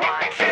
wine.